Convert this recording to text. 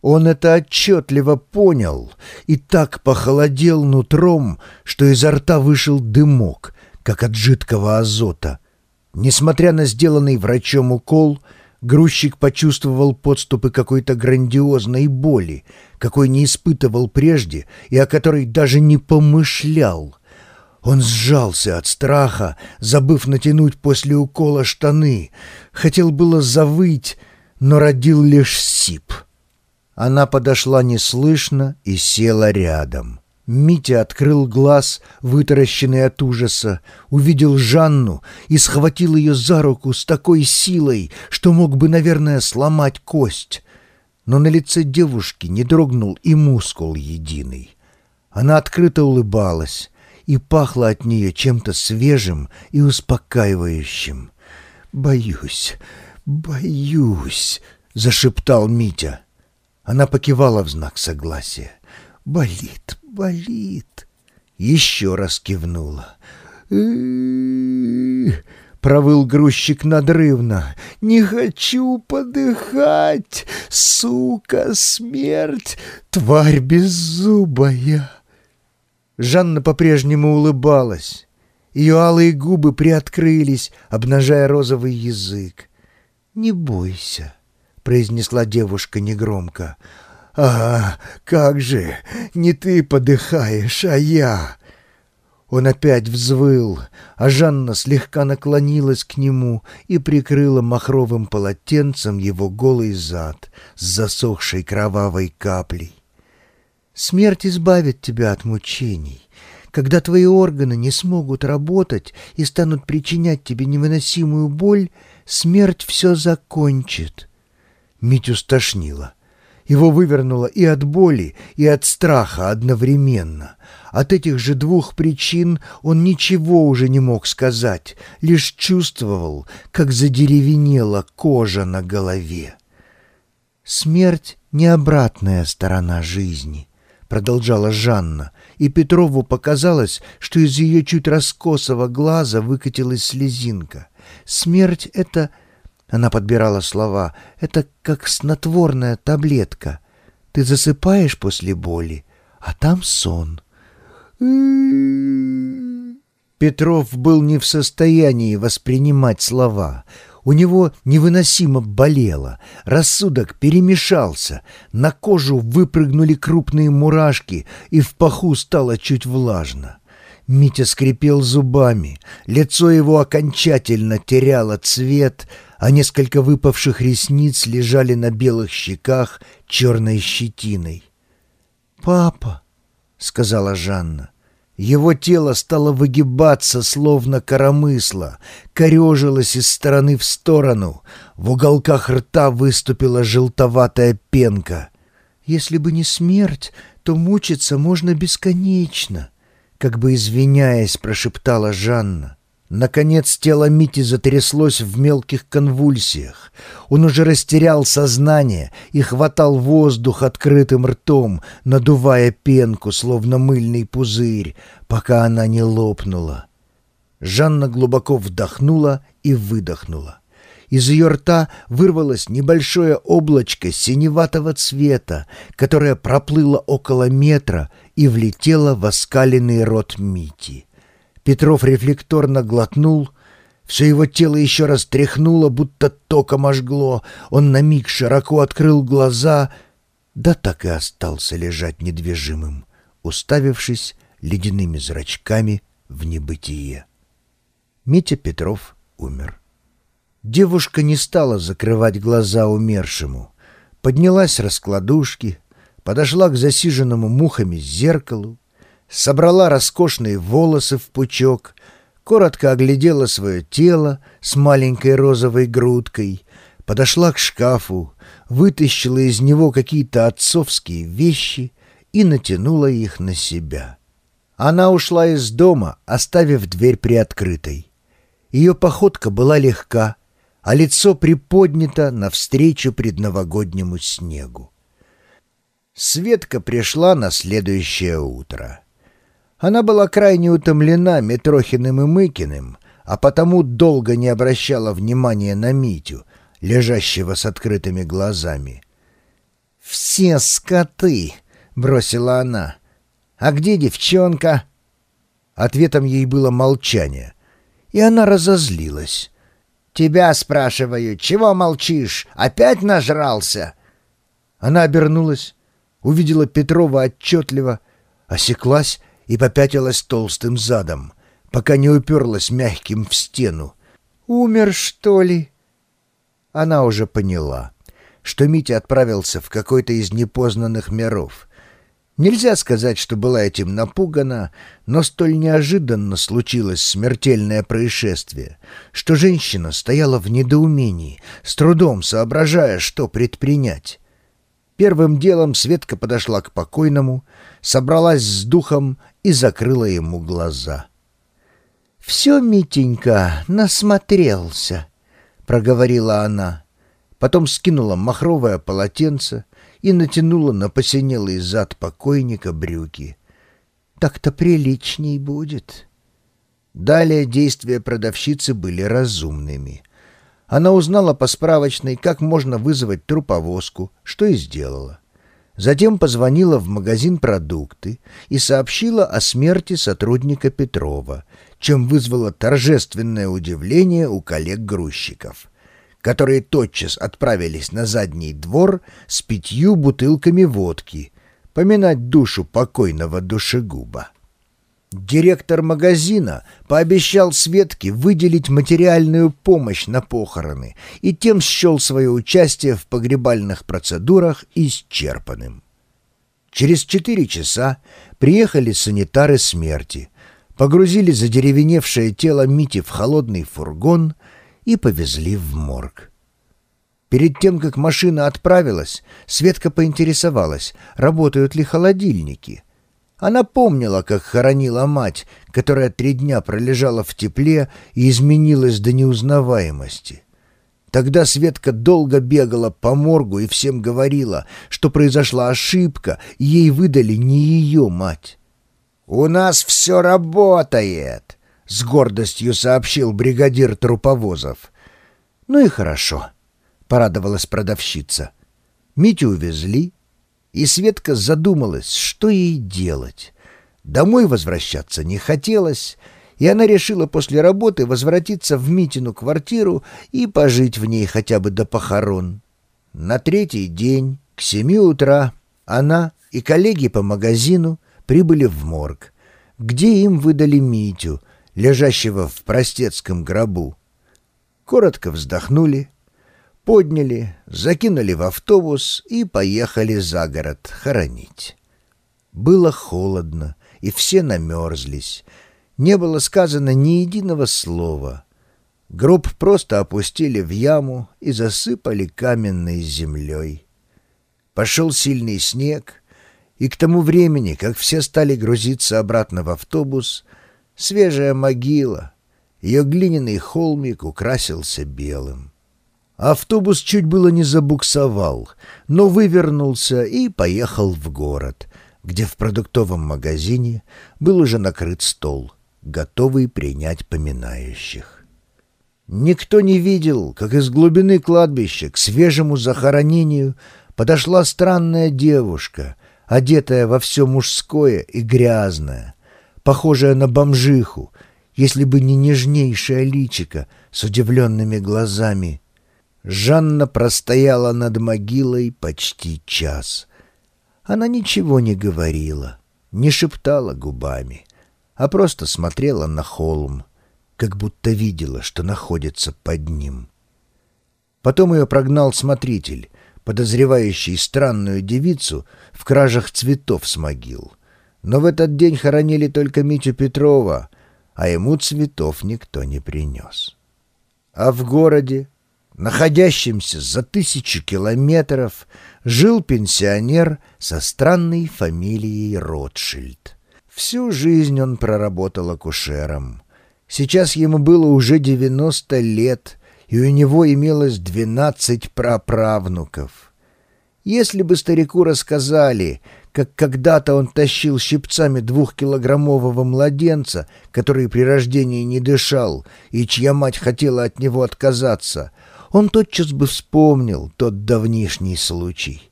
Он это отчетливо понял и так похолодел нутром, что изо рта вышел дымок, как от жидкого азота. Несмотря на сделанный врачом укол, грузчик почувствовал подступы какой-то грандиозной боли, какой не испытывал прежде и о которой даже не помышлял. Он сжался от страха, забыв натянуть после укола штаны. Хотел было завыть, но родил лишь сип. Она подошла неслышно и села рядом. Митя открыл глаз, вытаращенный от ужаса, увидел Жанну и схватил ее за руку с такой силой, что мог бы, наверное, сломать кость. Но на лице девушки не дрогнул и мускул единый. Она открыто улыбалась, и пахло от нее чем-то свежим и успокаивающим. «Боюсь, боюсь», — зашептал Митя. Она покивала в знак согласия. «Болит, болит». Еще раз кивнула. провыл грузчик надрывно. «Не хочу подыхать! Сука, смерть! Тварь беззубая!» Жанна по-прежнему улыбалась. Ее алые губы приоткрылись, обнажая розовый язык. «Не бойся», произнесла девушка негромко. «А, как же! Не ты подыхаешь, а я!» Он опять взвыл, а Жанна слегка наклонилась к нему и прикрыла махровым полотенцем его голый зад с засохшей кровавой каплей. «Смерть избавит тебя от мучений. Когда твои органы не смогут работать и станут причинять тебе невыносимую боль, смерть все закончит. Митю стошнило. Его вывернуло и от боли, и от страха одновременно. От этих же двух причин он ничего уже не мог сказать, лишь чувствовал, как задеревенела кожа на голове. «Смерть — не обратная сторона жизни», — продолжала Жанна, и Петрову показалось, что из ее чуть раскосого глаза выкатилась слезинка. «Смерть — это...» Она подбирала слова. «Это как снотворная таблетка. Ты засыпаешь после боли, а там сон». Петров был не в состоянии воспринимать слова. У него невыносимо болело, рассудок перемешался, на кожу выпрыгнули крупные мурашки, и в паху стало чуть влажно. Митя скрипел зубами, лицо его окончательно теряло цвет — а несколько выпавших ресниц лежали на белых щеках черной щетиной. «Папа», — сказала Жанна, — его тело стало выгибаться, словно коромысло, корежилось из стороны в сторону, в уголках рта выступила желтоватая пенка. «Если бы не смерть, то мучиться можно бесконечно», — как бы извиняясь, прошептала Жанна. Наконец тело Мити затряслось в мелких конвульсиях. Он уже растерял сознание и хватал воздух открытым ртом, надувая пенку, словно мыльный пузырь, пока она не лопнула. Жанна глубоко вдохнула и выдохнула. Из ее рта вырвалось небольшое облачко синеватого цвета, которое проплыло около метра и влетело в оскаленный рот Мити. Петров рефлекторно глотнул. Все его тело еще раз тряхнуло, будто током ожгло. Он на миг широко открыл глаза, да так и остался лежать недвижимым, уставившись ледяными зрачками в небытие. Митя Петров умер. Девушка не стала закрывать глаза умершему. Поднялась раскладушки, подошла к засиженному мухами зеркалу, собрала роскошные волосы в пучок, коротко оглядела свое тело с маленькой розовой грудкой, подошла к шкафу, вытащила из него какие-то отцовские вещи и натянула их на себя. Она ушла из дома, оставив дверь приоткрытой. Ее походка была легка, а лицо приподнято навстречу предновогоднему снегу. Светка пришла на следующее утро. Она была крайне утомлена Митрохиным и Мыкиным, а потому долго не обращала внимания на Митю, лежащего с открытыми глазами. «Все скоты!» — бросила она. «А где девчонка?» Ответом ей было молчание, и она разозлилась. «Тебя спрашиваю, чего молчишь? Опять нажрался?» Она обернулась, увидела Петрова отчетливо, осеклась и попятилась толстым задом, пока не уперлась мягким в стену. «Умер, что ли?» Она уже поняла, что Митя отправился в какой-то из непознанных миров. Нельзя сказать, что была этим напугана, но столь неожиданно случилось смертельное происшествие, что женщина стояла в недоумении, с трудом соображая, что предпринять. Первым делом Светка подошла к покойному, собралась с духом и закрыла ему глаза. «Все, Митенька, насмотрелся», — проговорила она. Потом скинула махровое полотенце и натянула на посинелый зад покойника брюки. «Так-то приличней будет». Далее действия продавщицы были разумными — она узнала по справочной, как можно вызвать труповозку, что и сделала. Затем позвонила в магазин «Продукты» и сообщила о смерти сотрудника Петрова, чем вызвала торжественное удивление у коллег-грузчиков, которые тотчас отправились на задний двор с пятью бутылками водки поминать душу покойного душегуба. Директор магазина пообещал Светке выделить материальную помощь на похороны и тем счел свое участие в погребальных процедурах исчерпанным. Через четыре часа приехали санитары смерти, погрузили задеревеневшее тело Мити в холодный фургон и повезли в морг. Перед тем, как машина отправилась, Светка поинтересовалась, работают ли холодильники — она помнила, как хоронила мать, которая три дня пролежала в тепле и изменилась до неузнаваемости. Тогда Светка долго бегала по моргу и всем говорила, что произошла ошибка, и ей выдали не ее мать. «У нас все работает», — с гордостью сообщил бригадир труповозов. «Ну и хорошо», — порадовалась продавщица. Митю увезли, и Светка задумалась, что ей делать. Домой возвращаться не хотелось, и она решила после работы возвратиться в Митину квартиру и пожить в ней хотя бы до похорон. На третий день, к семи утра, она и коллеги по магазину прибыли в морг, где им выдали Митю, лежащего в простецком гробу. Коротко вздохнули, подняли, закинули в автобус и поехали за город хоронить. Было холодно, и все намерзлись. Не было сказано ни единого слова. Гроб просто опустили в яму и засыпали каменной землей. Пошел сильный снег, и к тому времени, как все стали грузиться обратно в автобус, свежая могила, ее глиняный холмик украсился белым. Автобус чуть было не забуксовал, но вывернулся и поехал в город, где в продуктовом магазине был уже накрыт стол, готовый принять поминающих. Никто не видел, как из глубины кладбища к свежему захоронению подошла странная девушка, одетая во все мужское и грязное, похожая на бомжиху, если бы не нежнейшая личика с удивленными глазами — Жанна простояла над могилой почти час. Она ничего не говорила, не шептала губами, а просто смотрела на холм, как будто видела, что находится под ним. Потом ее прогнал смотритель, подозревающий странную девицу в кражах цветов с могил. Но в этот день хоронили только Митю Петрова, а ему цветов никто не принес. А в городе находящемся за тысячи километров, жил пенсионер со странной фамилией Ротшильд. Всю жизнь он проработал акушером. Сейчас ему было уже 90 лет, и у него имелось 12 праправнуков. Если бы старику рассказали, как когда-то он тащил щипцами двухкилограммового младенца, который при рождении не дышал, и чья мать хотела от него отказаться — он тотчас бы вспомнил тот давнишний случай.